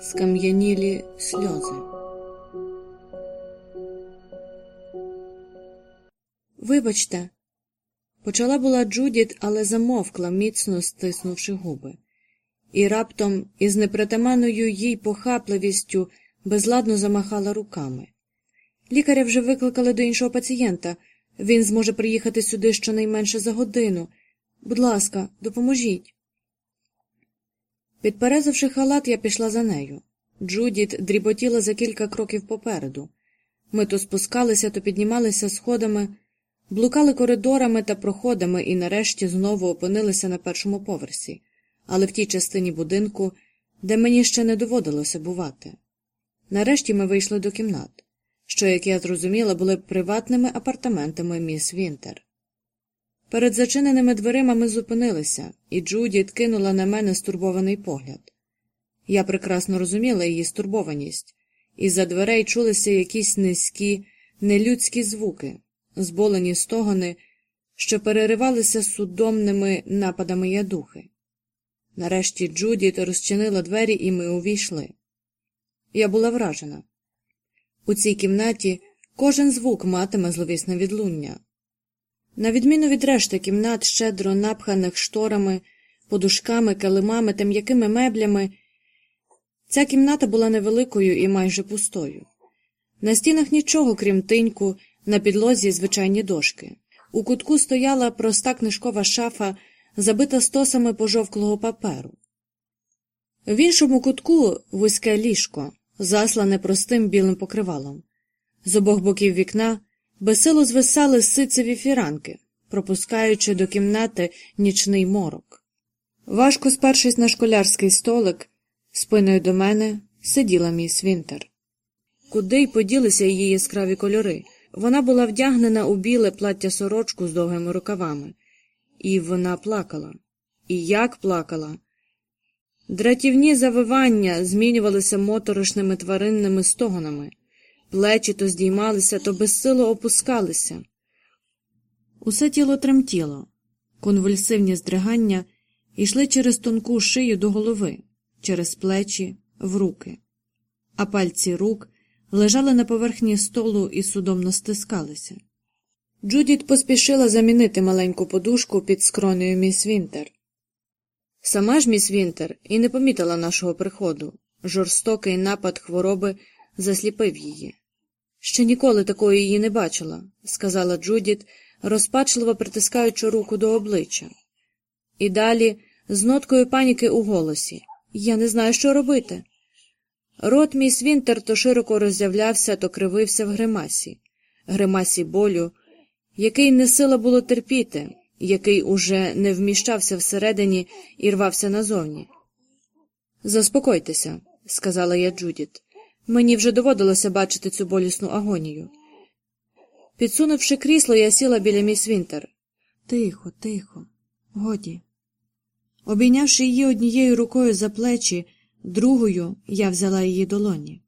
Скам'янілі сльози. Вибачте, почала була Джудіт, але замовкла, міцно стиснувши губи, і раптом, із непритаманною їй похапливістю, безладно замахала руками. Лікаря вже викликали до іншого пацієнта. Він зможе приїхати сюди щонайменше за годину. Будь ласка, допоможіть. Підперезавши халат, я пішла за нею. Джудіт дріботіла за кілька кроків попереду. Ми то спускалися, то піднімалися сходами, блукали коридорами та проходами і нарешті знову опинилися на першому поверсі, але в тій частині будинку, де мені ще не доводилося бувати. Нарешті ми вийшли до кімнат, що, як я зрозуміла, були приватними апартаментами міс Вінтер. Перед зачиненими дверима ми зупинилися, і Джудіт кинула на мене стурбований погляд. Я прекрасно розуміла її стурбованість, і за дверей чулися якісь низькі, нелюдські звуки, зболені стогони, що переривалися судомними нападами ядухи. Нарешті Джудіт розчинила двері, і ми увійшли. Я була вражена. У цій кімнаті кожен звук матиме зловісне відлуння. На відміну від решти кімнат, щедро напханих шторами, подушками, килимами та м'якими меблями, ця кімната була невеликою і майже пустою. На стінах нічого, крім тиньку, на підлозі звичайні дошки. У кутку стояла проста книжкова шафа, забита стосами пожовклого паперу. В іншому кутку вузьке ліжко, заслане простим білим покривалом. З обох боків вікна безсило звисали сицеві фіранки, пропускаючи до кімнати нічний морок. Важко спершись на школярський столик, спиною до мене сиділа міс Вінтер. Куди й поділися її яскраві кольори? Вона була вдягнена у біле плаття сорочку з довгими рукавами, і вона плакала. І як плакала. Дратівні завивання змінювалися моторошними тваринними стогонами, плечі то здіймалися, то безсило опускалися. Усе тіло тремтіло, конвульсивні здригання йшли через тонку шию до голови, через плечі, в руки, а пальці рук лежали на поверхні столу і судомно стискалися. Джудіт поспішила замінити маленьку подушку під скронею міс Вінтер. Сама ж міс Вінтер і не помітила нашого приходу. Жорстокий напад хвороби засліпив її. Ще ніколи такої її не бачила, сказала Джудіт, розпачливо притискаючи руку до обличчя. І далі, з ноткою паніки у голосі Я не знаю, що робити. Рот міс Вінтер то широко роззявлявся, то кривився в гримасі, гримасі болю, який не сила було терпіти, який уже не вміщався всередині і рвався назовні. Заспокойтеся, сказала я Джудіт. Мені вже доводилося бачити цю болісну агонію. Підсунувши крісло, я сіла біля міс Вінтер. Тихо, тихо, годі. Обійнявши її однією рукою за плечі, другою я взяла її долоні.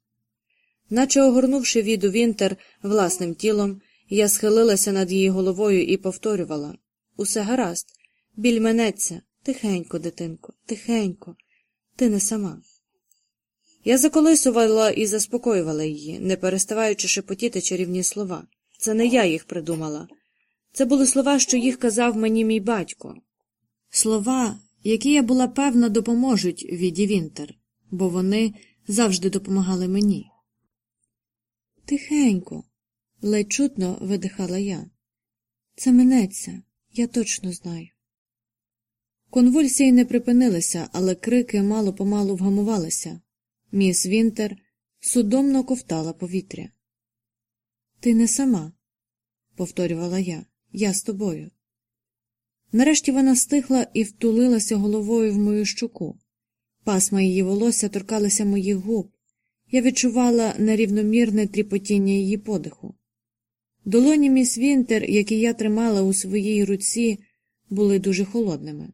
Наче огорнувши віду Вінтер власним тілом, я схилилася над її головою і повторювала Усе гаразд, біль менеться, тихенько, дитинко, тихенько, ти не сама. Я заколисувала і заспокоювала її, не переставаючи шепотіти чарівні слова. Це не я їх придумала. Це були слова, що їх казав мені мій батько. Слова, які я була певна, допоможуть Віді Вінтер, бо вони завжди допомагали мені. Тихенько, ледь чутно видихала я. Це минеться, я точно знаю. Конвульсії не припинилися, але крики мало помалу вгамувалися. Міс Вінтер судомно ковтала повітря. Ти не сама, повторювала я, я з тобою. Нарешті вона стихла і втулилася головою в мою щуку. Пасма її волосся торкалися моїх губ. Я відчувала нерівномірне тріпотіння її подиху. Долоні міс Вінтер, які я тримала у своїй руці, були дуже холодними.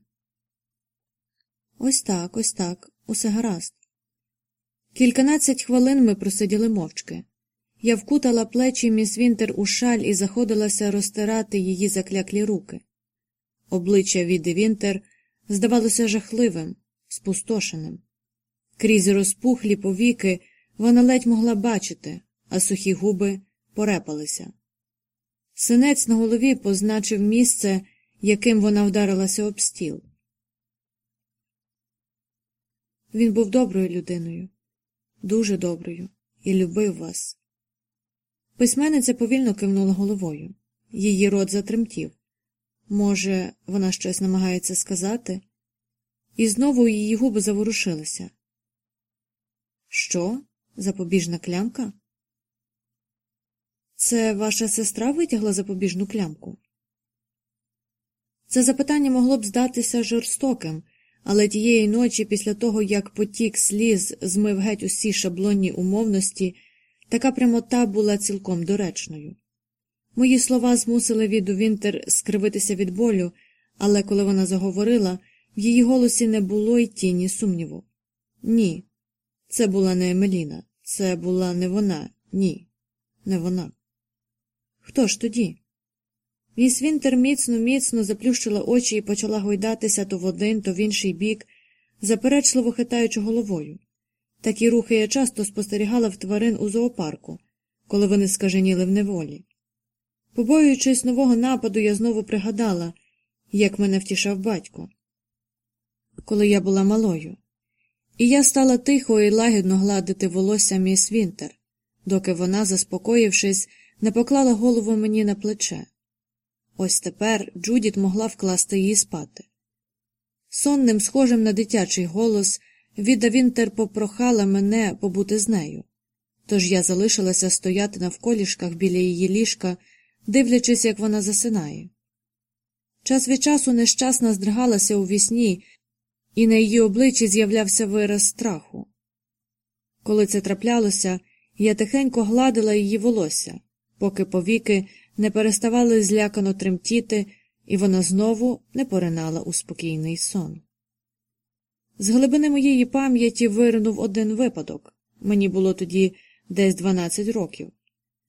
Ось так, ось так, усе гаразд. Кільканадцять хвилин ми просиділи мовчки. Я вкутала плечі міс Вінтер у шаль і заходилася розтирати її закляклі руки. Обличчя Віди Вінтер здавалося жахливим, спустошеним. Крізь розпухлі повіки вона ледь могла бачити, а сухі губи порепалися. Синець на голові позначив місце, яким вона вдарилася об стіл. Він був доброю людиною, дуже доброю, і любив вас. Письменниця повільно кивнула головою. Її рот затремтів. Може, вона щось намагається сказати? І знову її губи заворушилися. Що? Запобіжна клямка? Це ваша сестра витягла запобіжну клямку? Це запитання могло б здатися жорстоким, але тієї ночі, після того, як потік сліз змив геть усі шаблонні умовності, така прямота була цілком доречною. Мої слова змусили Віду Вінтер скривитися від болю, але коли вона заговорила, в її голосі не було й тіні сумніву. Ні, це була не Емеліна, це була не вона, ні, не вона. Хто ж тоді? Міс Вінтер міцно, міцно заплющила очі і почала гойдатися то в один, то в інший бік, заперечливо хитаючи головою. Такі рухи я часто спостерігала в тварин у зоопарку, коли вони скаженіли в неволі. Побоюючись нового нападу, я знову пригадала, як мене втішав батько, коли я була малою. І я стала тихо і лагідно гладити волосся міс Вінтер, доки вона, заспокоївшись, не поклала голову мені на плече. Ось тепер Джудіт могла вкласти її спати. Сонним, схожим на дитячий голос, Віда Вінтер попрохала мене побути з нею. Тож я залишилася стояти навколішках біля її ліжка, дивлячись, як вона засинає. Час від часу нещасна здригалася у вісні, і на її обличчі з'являвся вираз страху. Коли це траплялося, я тихенько гладила її волосся, поки повіки не переставали злякано тремтіти, і вона знову не поринала у спокійний сон. З глибини моєї пам'яті виринув один випадок мені було тоді десь 12 років.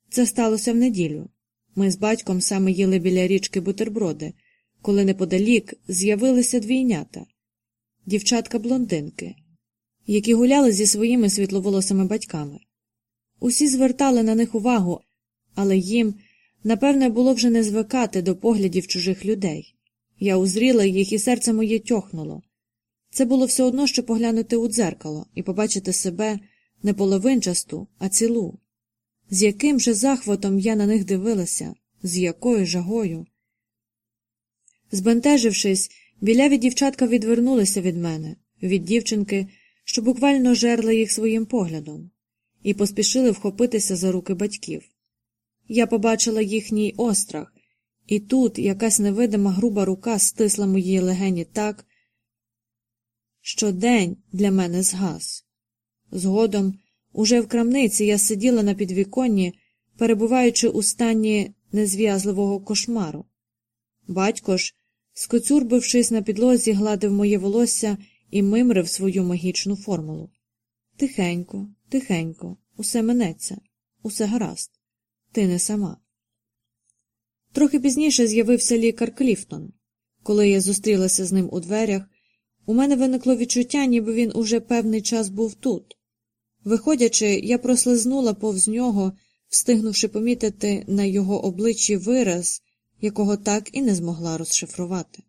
Це сталося в неділю. Ми з батьком саме їли біля річки бутерброди, коли неподалік з'явилися двійнята дівчатка блондинки, які гуляли зі своїми світловолосими батьками. Усі звертали на них увагу, але їм, напевне, було вже не звикати до поглядів чужих людей. Я узріла їх, і серце моє тьохнуло. Це було все одно, що поглянути у дзеркало і побачити себе не половинчасту, а цілу. З яким же захватом я на них дивилася, з якою жагою. Збентежившись, біляві дівчатка відвернулися від мене, від дівчинки, що буквально жерла їх своїм поглядом, і поспішили вхопитися за руки батьків. Я побачила їхній острах, і тут якась невидима груба рука стисла мої легені так, що день для мене згас. Згодом, уже в крамниці я сиділа на підвіконні, перебуваючи у стані незв'язливого кошмару. Батько ж, скоцюрбившись на підлозі, гладив моє волосся і мимрив свою магічну формулу. Тихенько, тихенько, усе минеться, усе гаразд. Ти не сама. Трохи пізніше з'явився лікар Кліфтон. Коли я зустрілася з ним у дверях, у мене виникло відчуття, ніби він уже певний час був тут. Виходячи, я прослизнула повз нього, встигнувши помітити на його обличчі вираз, якого так і не змогла розшифрувати.